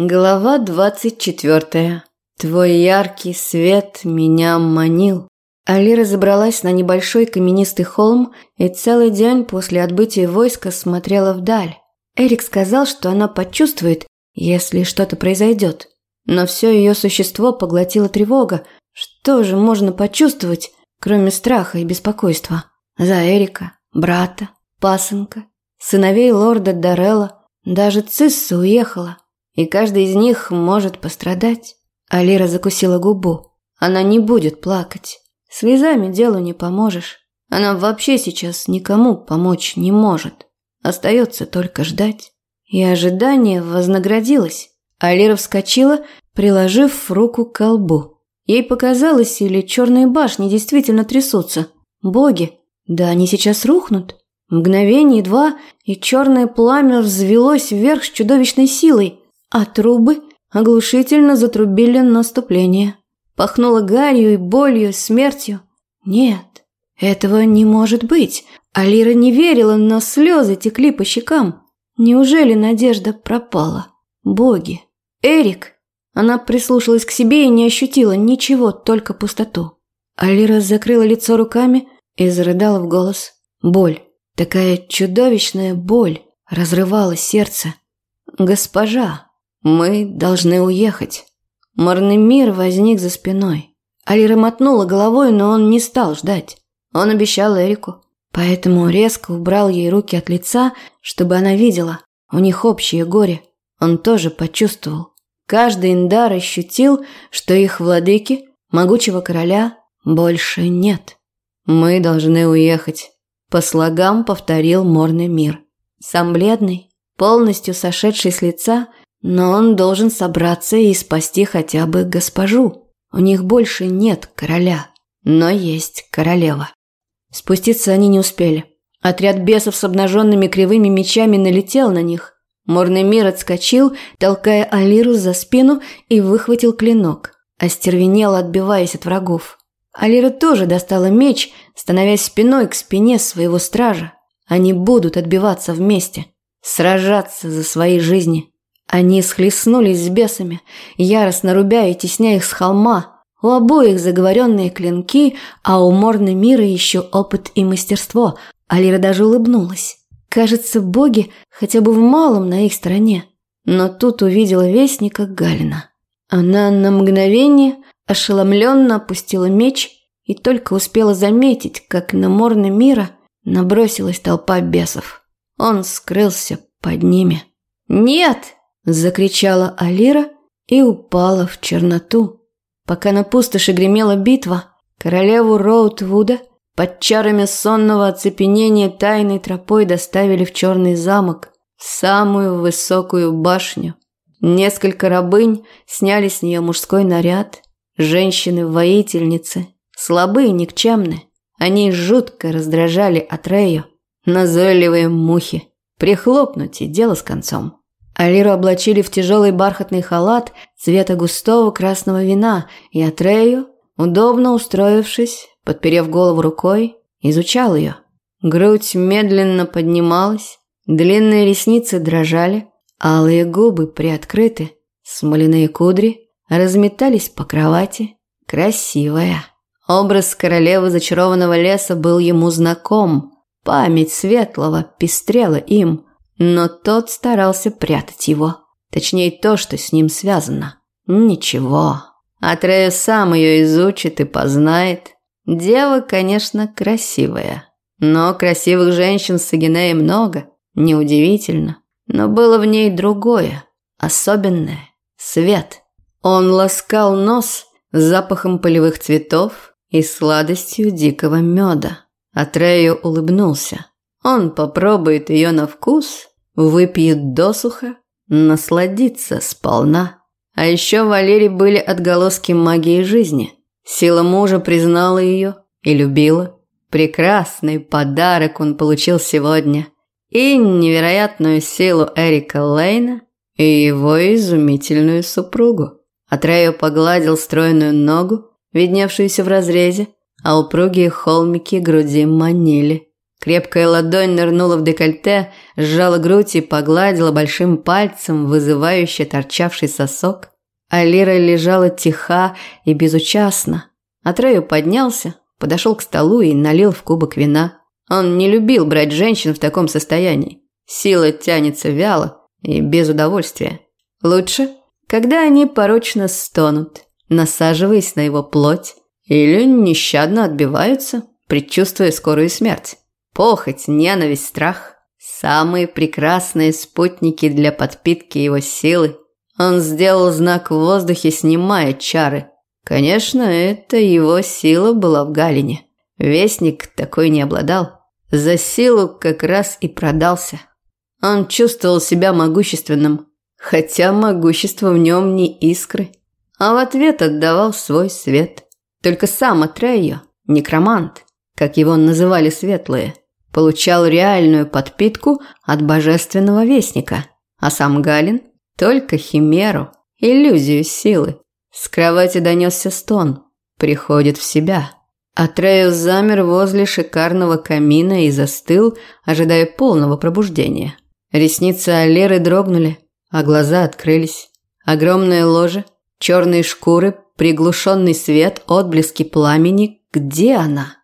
Глава двадцать четвертая. Твой яркий свет меня манил. Алира забралась на небольшой каменистый холм и целый день после отбытия войска смотрела вдаль. Эрик сказал, что она почувствует, если что-то произойдет. Но все ее существо поглотила тревога. Что же можно почувствовать, кроме страха и беспокойства? За Эрика, брата, пасынка, сыновей лорда Дарелла, даже Цисса уехала – и каждый из них может пострадать. Алира закусила губу. Она не будет плакать. Слезами делу не поможешь. Она вообще сейчас никому помочь не может. Остается только ждать. И ожидание вознаградилось. Алира вскочила, приложив руку к колбу. Ей показалось, или черные башни действительно трясутся. Боги, да они сейчас рухнут. Мгновение два, и черное пламя взвелось вверх с чудовищной силой а трубы оглушительно затрубили наступление. Пахнуло гарью и болью, смертью. Нет, этого не может быть. Алира не верила, но слезы текли по щекам. Неужели надежда пропала? Боги. Эрик. Она прислушалась к себе и не ощутила ничего, только пустоту. Алира закрыла лицо руками и зарыдала в голос. Боль. Такая чудовищная боль разрывала сердце. «Госпожа!» «Мы должны уехать». Морный мир возник за спиной. Алира мотнула головой, но он не стал ждать. Он обещал Эрику. Поэтому резко убрал ей руки от лица, чтобы она видела. У них общее горе. Он тоже почувствовал. Каждый индар ощутил, что их владыки, могучего короля, больше нет. «Мы должны уехать», – по слогам повторил морный мир. Сам бледный, полностью сошедший с лица, но он должен собраться и спасти хотя бы госпожу. У них больше нет короля, но есть королева. Спуститься они не успели. Отряд бесов с обнаженными кривыми мечами налетел на них. Морный мир отскочил, толкая Алиру за спину и выхватил клинок, остервенел, отбиваясь от врагов. Алира тоже достала меч, становясь спиной к спине своего стража. Они будут отбиваться вместе, сражаться за свои жизни. Они схлестнулись с бесами, яростно рубя и тесня их с холма. У обоих заговоренные клинки, а у Морны мира еще опыт и мастерство. Алира даже улыбнулась. Кажется, боги хотя бы в малом на их стороне. Но тут увидела вестника Галина. Она на мгновение ошеломленно опустила меч и только успела заметить, как на Морны мира набросилась толпа бесов. Он скрылся под ними. «Нет!» Закричала Алира и упала в черноту. Пока на пустоши гремела битва, королеву Роутвуда под чарами сонного оцепенения тайной тропой доставили в черный замок, в самую высокую башню. Несколько рабынь сняли с нее мужской наряд. Женщины-воительницы, слабые и никчемные. Они жутко раздражали Атрею. Назойливые мухи. Прихлопнуть и дело с концом. Алиру облачили в тяжелый бархатный халат цвета густого красного вина, и Атрею, удобно устроившись, подперев голову рукой, изучал ее. Грудь медленно поднималась, длинные ресницы дрожали, алые губы приоткрыты, смоляные кудри разметались по кровати. Красивая. Образ королевы зачарованного леса был ему знаком. Память светлого пестрела им – но тот старался прятать его. Точнее, то, что с ним связано. Ничего. Атрея сам ее изучит и познает. Дева, конечно, красивая. Но красивых женщин с Агинеей много. Неудивительно. Но было в ней другое. Особенное. Свет. Он ласкал нос запахом полевых цветов и сладостью дикого меда. Атрею улыбнулся. Он попробует ее на вкус, выпьет досуха, насладится сполна. А еще в Валере были отголоски магии жизни. Сила мужа признала ее и любила. Прекрасный подарок он получил сегодня. И невероятную силу Эрика Лейна и его изумительную супругу. Атрею погладил стройную ногу, видневшуюся в разрезе, а упругие холмики груди манили. Крепкая ладонь нырнула в декольте, сжала грудь и погладила большим пальцем вызывающе торчавший сосок. Алира лежала тиха и безучастна. Атрею поднялся, подошел к столу и налил в кубок вина. Он не любил брать женщин в таком состоянии. Сила тянется вяло и без удовольствия. Лучше, когда они порочно стонут, насаживаясь на его плоть, или нещадно отбиваются, предчувствуя скорую смерть. Похоть, ненависть, страх – самые прекрасные спутники для подпитки его силы. Он сделал знак в воздухе, снимая чары. Конечно, это его сила была в Галине. Вестник такой не обладал. За силу как раз и продался. Он чувствовал себя могущественным, хотя могущество в нем не искры, а в ответ отдавал свой свет. Только сам Атрейо, некромант, как его называли светлые, получал реальную подпитку от божественного вестника, а сам Галин – только химеру, иллюзию силы. С кровати донесся стон. Приходит в себя. Атреус замер возле шикарного камина и застыл, ожидая полного пробуждения. Ресницы Алеры дрогнули, а глаза открылись. Огромное ложе, черные шкуры, приглушенный свет, отблески пламени. Где она?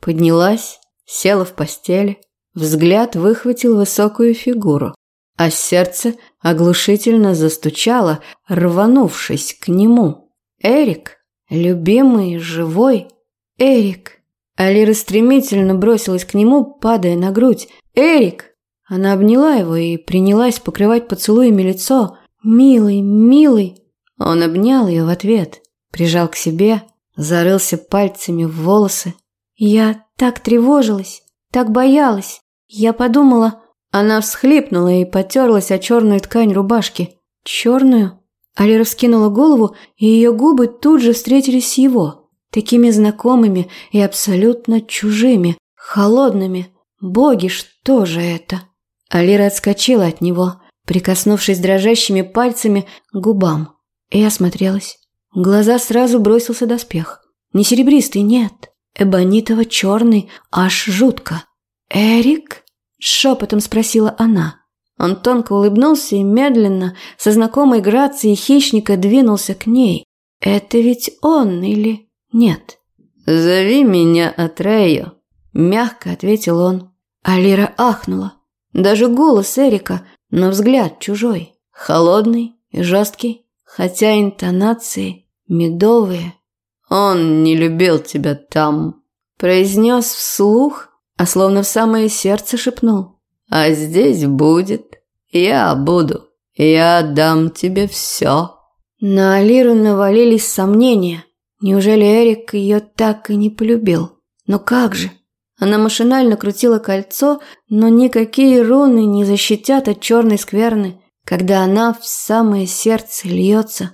Поднялась, села в постели. Взгляд выхватил высокую фигуру, а сердце оглушительно застучало, рванувшись к нему. Эрик, любимый, живой, Эрик. Алира стремительно бросилась к нему, падая на грудь. «Эрик!» Она обняла его и принялась покрывать поцелуями лицо. «Милый, милый!» Он обнял ее в ответ, прижал к себе, зарылся пальцами в волосы. «Я так тревожилась, так боялась. Я подумала...» Она всхлипнула и потерлась о черную ткань рубашки. «Черную?» Алира вскинула голову, и ее губы тут же встретились с его. Такими знакомыми и абсолютно чужими, холодными. Боги, что же это? Алира отскочила от него, прикоснувшись дрожащими пальцами к губам. И осмотрелась. Глаза сразу бросился доспех. Не серебристый, нет. Эбонитово-черный, аж жутко. «Эрик?» – шепотом спросила она. Он тонко улыбнулся и медленно, со знакомой грацией хищника, двинулся к ней. «Это ведь он или нет?» «Зови меня Атрею», – мягко ответил он. Алира ахнула. Даже голос Эрика, но взгляд чужой, холодный и жесткий, хотя интонации медовые. «Он не любил тебя там», – произнес вслух, а словно в самое сердце шепнул. «А здесь будет. Я буду. Я дам тебе все». На Алиру навалились сомнения. Неужели Эрик ее так и не полюбил? Но как же? Она машинально крутила кольцо, но никакие руны не защитят от черной скверны, когда она в самое сердце льется.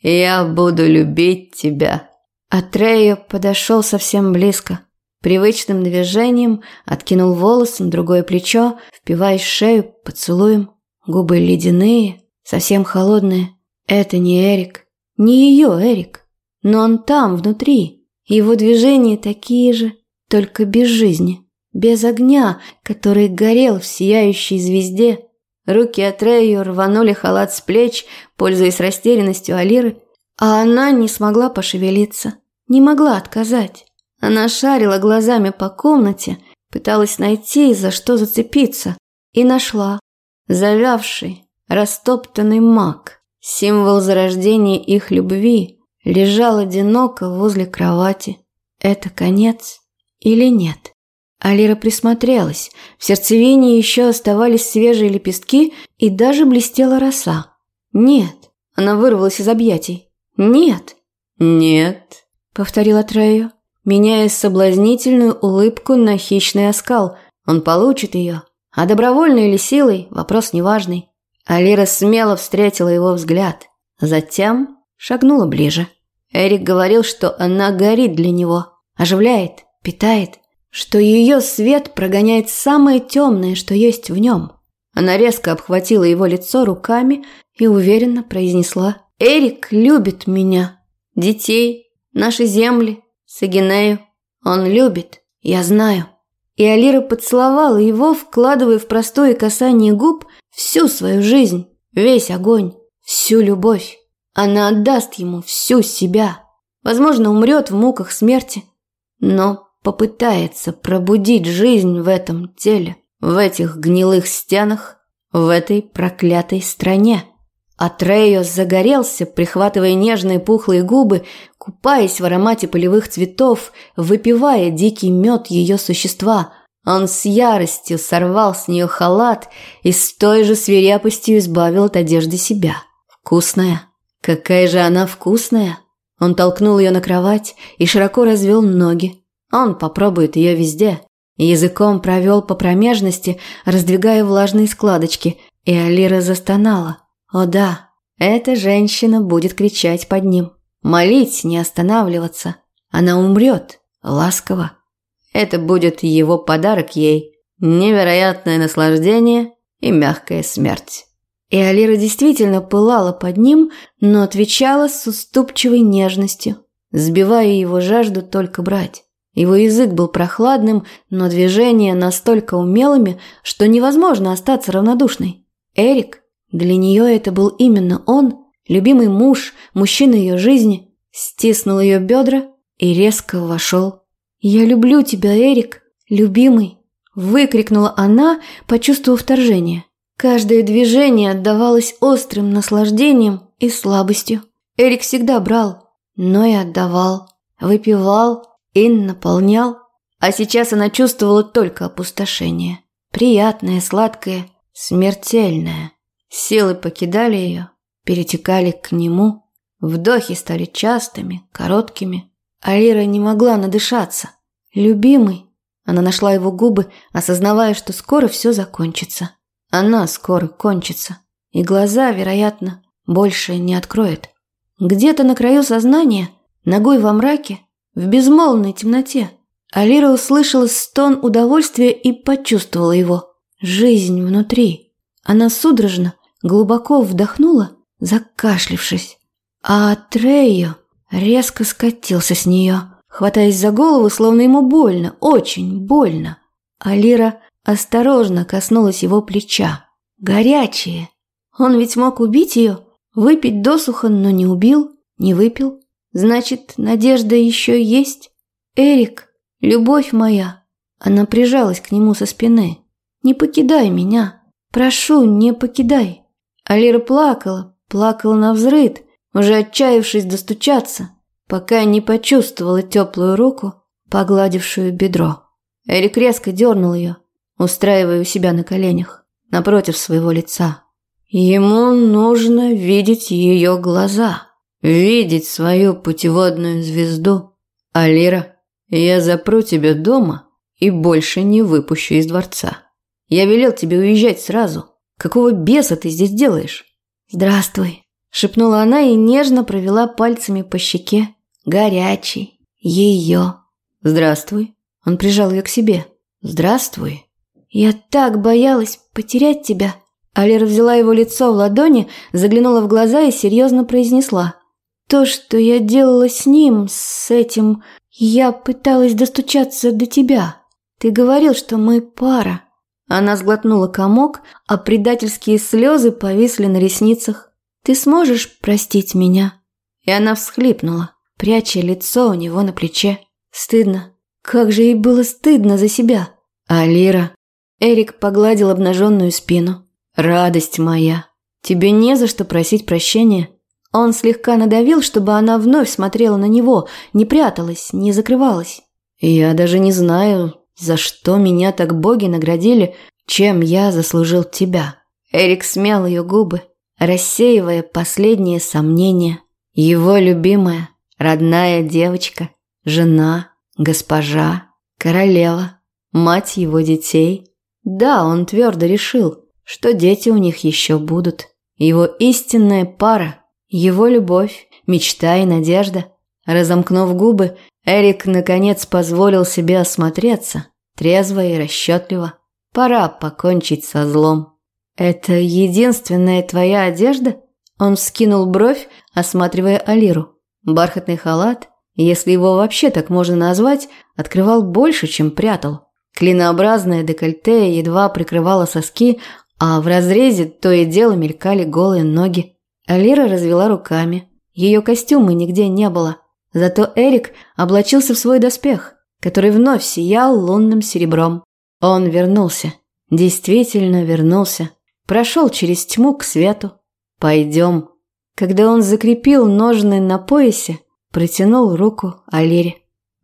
«Я буду любить тебя». Атрея подошел совсем близко. Привычным движением откинул волосы на другое плечо, впиваясь в шею поцелуем. Губы ледяные, совсем холодные. Это не Эрик. Не ее Эрик. Но он там, внутри. Его движения такие же, только без жизни, без огня, который горел в сияющей звезде. Руки от Рэю рванули халат с плеч, пользуясь растерянностью Алиры, а она не смогла пошевелиться, не могла отказать. Она шарила глазами по комнате, пыталась найти, за что зацепиться, и нашла. Завявший, растоптанный маг, символ зарождения их любви, лежал одиноко возле кровати. Это конец или нет? Алира присмотрелась. В сердцевине еще оставались свежие лепестки и даже блестела роса. Нет. Она вырвалась из объятий. Нет. Нет, повторила Трею, меняя соблазнительную улыбку на хищный оскал. Он получит ее. А добровольно или силой – вопрос неважный. Алира смело встретила его взгляд. Затем шагнула ближе. Эрик говорил, что она горит для него, оживляет, питает, что ее свет прогоняет самое темное, что есть в нем. Она резко обхватила его лицо руками и уверенно произнесла «Эрик любит меня, детей, наши земли, Сагинею. Он любит, я знаю». И Алира поцеловала его, вкладывая в простое касание губ всю свою жизнь, весь огонь, всю любовь. Она отдаст ему всю себя. Возможно, умрет в муках смерти, но попытается пробудить жизнь в этом теле, в этих гнилых стенах, в этой проклятой стране. А Трейо загорелся, прихватывая нежные пухлые губы, купаясь в аромате полевых цветов, выпивая дикий мед ее существа. Он с яростью сорвал с нее халат и с той же свирепостью избавил от одежды себя. Вкусная. Какая же она вкусная. Он толкнул ее на кровать и широко развел ноги. Он попробует ее везде. Языком провел по промежности, раздвигая влажные складочки, и Алира застонала. О да, эта женщина будет кричать под ним, молить не останавливаться. Она умрет, ласково. Это будет его подарок ей. Невероятное наслаждение и мягкая смерть. И Алира действительно пылала под ним, но отвечала с уступчивой нежностью, сбивая его жажду только брать. Его язык был прохладным, но движения настолько умелыми, что невозможно остаться равнодушной. Эрик для нее это был именно он, любимый муж, мужчина ее жизни, стиснул ее бедра и резко вошел. «Я люблю тебя, Эрик, любимый!» выкрикнула она, почувствовав вторжение. Каждое движение отдавалось острым наслаждением и слабостью. Эрик всегда брал, но и отдавал, выпивал и наполнял. А сейчас она чувствовала только опустошение. Приятное, сладкое, смертельное. Силы покидали ее, перетекали к нему. Вдохи стали частыми, короткими. Алира не могла надышаться. «Любимый!» Она нашла его губы, осознавая, что скоро все закончится. Она скоро кончится. И глаза, вероятно, больше не откроет. Где-то на краю сознания, ногой во мраке, в безмолвной темноте, Алира услышала стон удовольствия и почувствовала его. Жизнь внутри. Она судорожно, глубоко вдохнула, закашлившись. А Трейо резко скатился с нее, хватаясь за голову, словно ему больно, очень больно. Алира осторожно коснулась его плеча. Горячее. Он ведь мог убить ее, выпить досуха, но не убил, не выпил. Значит, надежда еще есть? Эрик, любовь моя. Она прижалась к нему со спины. Не покидай меня. Прошу, не покидай. Алира плакала, плакала на взрыд, уже отчаявшись достучаться, пока не почувствовала теплую руку, погладившую бедро. Эрик резко дернул ее, устраивая у себя на коленях, напротив своего лица. Ему нужно видеть ее глаза, видеть свою путеводную звезду. Алира, я запру тебя дома и больше не выпущу из дворца. Я велел тебе уезжать сразу, Какого беса ты здесь делаешь?» «Здравствуй», – шепнула она и нежно провела пальцами по щеке. Горячий. Ее. «Здравствуй». Он прижал ее к себе. «Здравствуй». «Я так боялась потерять тебя». Алира взяла его лицо в ладони, заглянула в глаза и серьезно произнесла. «То, что я делала с ним, с этим, я пыталась достучаться до тебя. Ты говорил, что мы пара. Она сглотнула комок, а предательские слезы повисли на ресницах. «Ты сможешь простить меня?» И она всхлипнула, пряча лицо у него на плече. Стыдно. Как же ей было стыдно за себя. А Лира? Эрик погладил обнаженную спину. «Радость моя! Тебе не за что просить прощения». Он слегка надавил, чтобы она вновь смотрела на него, не пряталась, не закрывалась. «Я даже не знаю, за что меня так боги наградили, чем я заслужил тебя? Эрик смял ее губы, рассеивая последние сомнения. Его любимая, родная девочка, жена, госпожа, королева, мать его детей. Да, он твердо решил, что дети у них еще будут. Его истинная пара, его любовь, мечта и надежда. Разомкнув губы, Эрик наконец позволил себе осмотреться, трезво и расчетливо. Пора покончить со злом. «Это единственная твоя одежда?» Он вскинул бровь, осматривая Алиру. Бархатный халат, если его вообще так можно назвать, открывал больше, чем прятал. Клинообразное декольте едва прикрывало соски, а в разрезе то и дело мелькали голые ноги. Алира развела руками. Ее костюма нигде не было. Зато Эрик облачился в свой доспех, который вновь сиял лунным серебром. Он вернулся. Действительно вернулся. Прошел через тьму к свету. «Пойдем». Когда он закрепил ножны на поясе, протянул руку Алире.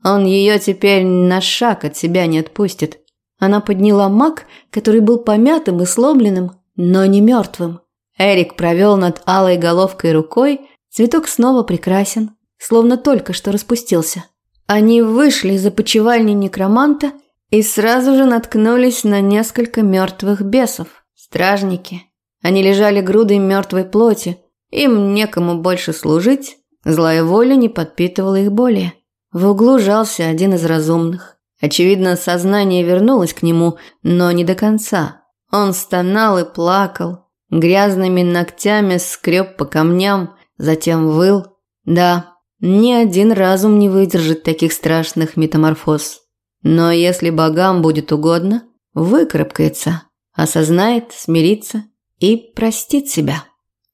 Он ее теперь на шаг от себя не отпустит. Она подняла маг, который был помятым и сломленным, но не мертвым. Эрик провел над алой головкой рукой, цветок снова прекрасен, словно только что распустился. Они вышли из опочивальни некроманта и сразу же наткнулись на несколько мертвых бесов. Стражники. Они лежали грудой мертвой плоти. Им некому больше служить, злая воля не подпитывала их более. В углу жался один из разумных. Очевидно, сознание вернулось к нему, но не до конца. Он стонал и плакал, грязными ногтями скреб по камням, затем выл. Да, ни один разум не выдержит таких страшных метаморфоз. Но если богам будет угодно, выкарабкается, осознает, смирится и простит себя.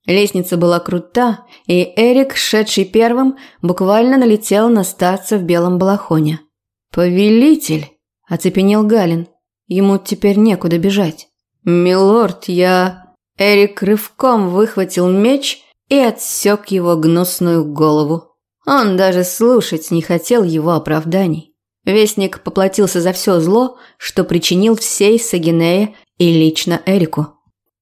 Лестница была крута, и Эрик, шедший первым, буквально налетел на старца в белом балахоне. «Повелитель!» – оцепенел Галин. Ему теперь некуда бежать. «Милорд, я...» Эрик рывком выхватил меч и отсек его гнусную голову. Он даже слушать не хотел его оправданий. Вестник поплатился за все зло, что причинил всей Сагинее и лично Эрику.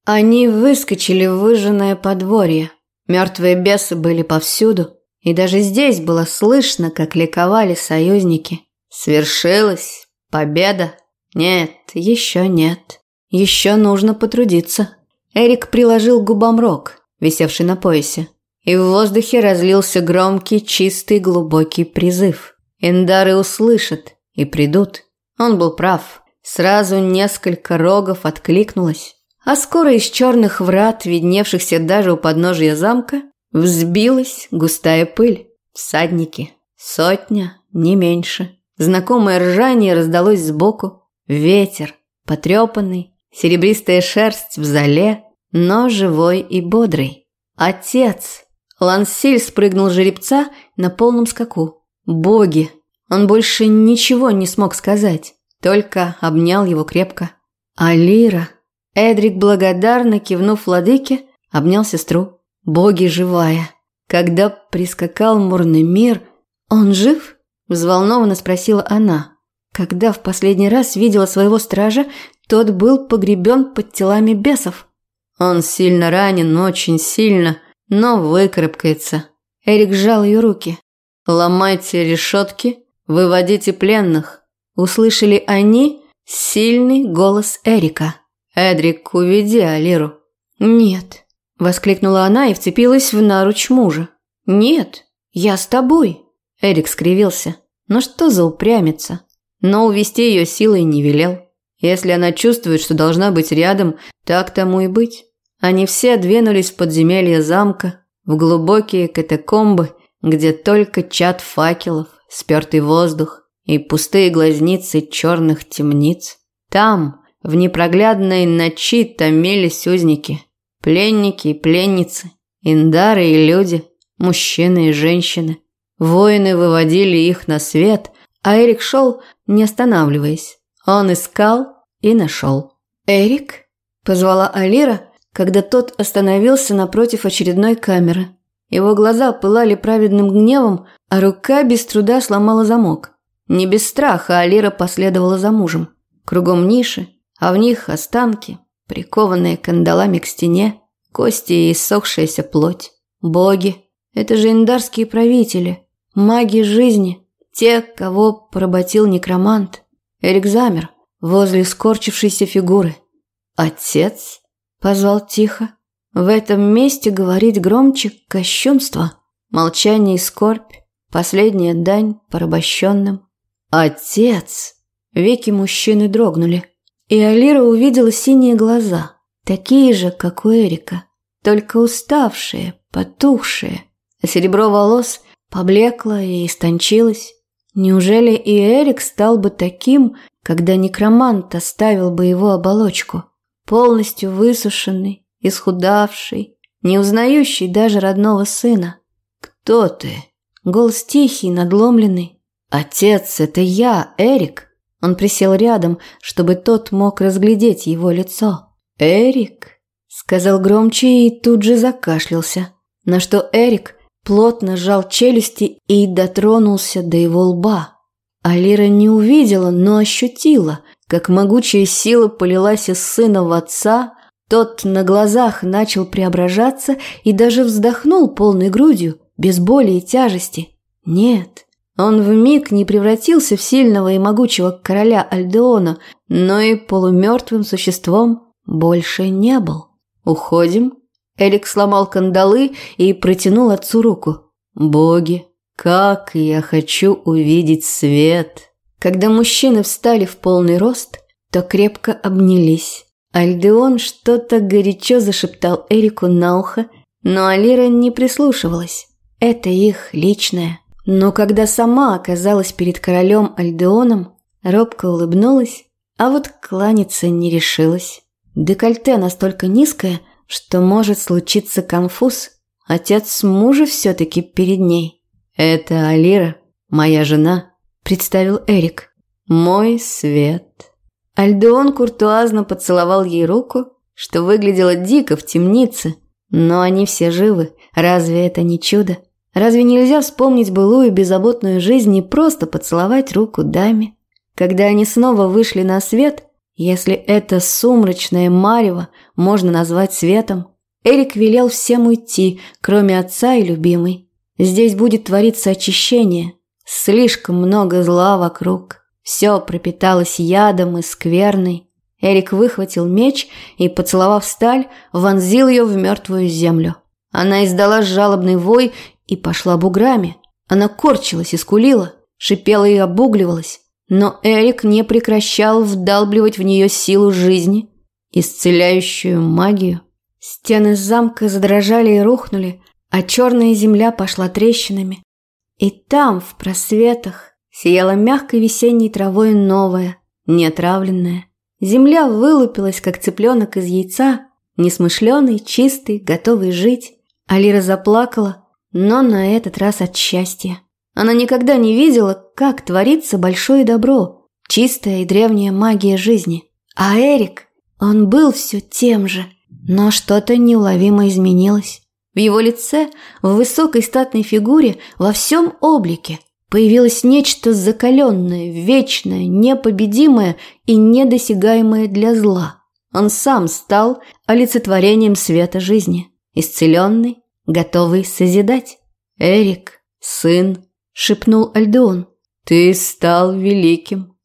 Они выскочили в выжженное подворье. Мертвые бесы были повсюду, и даже здесь было слышно, как ликовали союзники. Свершилась победа? Нет, еще нет. Еще нужно потрудиться. Эрик приложил губам рог, висевший на поясе, и в воздухе разлился громкий, чистый, глубокий призыв – Эндары услышат и придут. Он был прав. Сразу несколько рогов откликнулось. А скоро из черных врат, видневшихся даже у подножия замка, взбилась густая пыль. Всадники. Сотня, не меньше. Знакомое ржание раздалось сбоку. Ветер, потрепанный, серебристая шерсть в зале, но живой и бодрый. Отец! Лансиль спрыгнул жеребца на полном скаку. Боги! Он больше ничего не смог сказать, только обнял его крепко. А Лира? Эдрик, благодарно кивнув владыке, обнял сестру. Боги живая. Когда прискакал мурный мир, он жив? Взволнованно спросила она. Когда в последний раз видела своего стража, тот был погребен под телами бесов. Он сильно ранен, очень сильно, но выкарабкается. Эрик сжал ее руки. «Ломайте решетки, выводите пленных!» Услышали они сильный голос Эрика. «Эдрик, уведи Алиру». «Нет», – воскликнула она и вцепилась в наруч мужа. «Нет, я с тобой». Эрик скривился. «Ну что за упрямица?» Но увести ее силой не велел. Если она чувствует, что должна быть рядом, так тому и быть. Они все двинулись в подземелье замка, в глубокие катакомбы, где только чат факелов, спертый воздух и пустые глазницы черных темниц. Там, в непроглядной ночи, томились узники, пленники и пленницы, индары и люди, мужчины и женщины. Воины выводили их на свет, а Эрик шел, не останавливаясь. Он искал и нашел. «Эрик?» – позвала Алира, когда тот остановился напротив очередной камеры – его глаза пылали праведным гневом, а рука без труда сломала замок. Не без страха Алира последовала за мужем. Кругом ниши, а в них останки, прикованные кандалами к стене, кости и иссохшаяся плоть. Боги, это же индарские правители, маги жизни, те, кого поработил некромант. Эрик замер возле скорчившейся фигуры. «Отец?» – позвал тихо. В этом месте говорить громче – кощунство, молчание и скорбь, последняя дань порабощенным. «Отец!» Веки мужчины дрогнули, и Алира увидела синие глаза, такие же, как у Эрика, только уставшие, потухшие, а серебро волос поблекло и истончилось. Неужели и Эрик стал бы таким, когда некромант оставил бы его оболочку, полностью высушенный, исхудавший, не узнающий даже родного сына. «Кто ты?» Голос тихий, надломленный. «Отец, это я, Эрик!» Он присел рядом, чтобы тот мог разглядеть его лицо. «Эрик?» Сказал громче и тут же закашлялся. На что Эрик плотно сжал челюсти и дотронулся до его лба. Алира не увидела, но ощутила, как могучая сила полилась из сына в отца, тот на глазах начал преображаться и даже вздохнул полной грудью, без боли и тяжести. Нет, он вмиг не превратился в сильного и могучего короля Альдеона, но и полумертвым существом больше не был. «Уходим?» Эрик сломал кандалы и протянул отцу руку. «Боги, как я хочу увидеть свет!» Когда мужчины встали в полный рост, то крепко обнялись. Альдеон что-то горячо зашептал Эрику на ухо, но Алира не прислушивалась. Это их личное. Но когда сама оказалась перед королем Альдеоном, робко улыбнулась, а вот кланяться не решилась. Декольте настолько низкое, что может случиться конфуз. Отец мужа все-таки перед ней. «Это Алира, моя жена», – представил Эрик. «Мой свет». Альдеон куртуазно поцеловал ей руку, что выглядело дико в темнице. Но они все живы. Разве это не чудо? Разве нельзя вспомнить былую беззаботную жизнь и просто поцеловать руку даме? Когда они снова вышли на свет, если это сумрачное марево можно назвать светом, Эрик велел всем уйти, кроме отца и любимой. Здесь будет твориться очищение. Слишком много зла вокруг. Все пропиталось ядом и скверной. Эрик выхватил меч и, поцеловав сталь, вонзил ее в мертвую землю. Она издала жалобный вой и пошла буграми. Она корчилась и скулила, шипела и обугливалась. Но Эрик не прекращал вдалбливать в нее силу жизни, исцеляющую магию. Стены замка задрожали и рухнули, а черная земля пошла трещинами. И там, в просветах, Сияла мягкой весенней травой новая, неотравленная. Земля вылупилась, как цыпленок из яйца, несмышленый, чистый, готовый жить. Алира заплакала, но на этот раз от счастья. Она никогда не видела, как творится большое добро, чистая и древняя магия жизни. А Эрик, он был все тем же, но что-то неуловимо изменилось. В его лице, в высокой статной фигуре, во всем облике – Появилось нечто закаленное, вечное, непобедимое и недосягаемое для зла. Он сам стал олицетворением света жизни, исцеленный, готовый созидать. «Эрик, сын», — шепнул Альдеон, — «ты стал великим».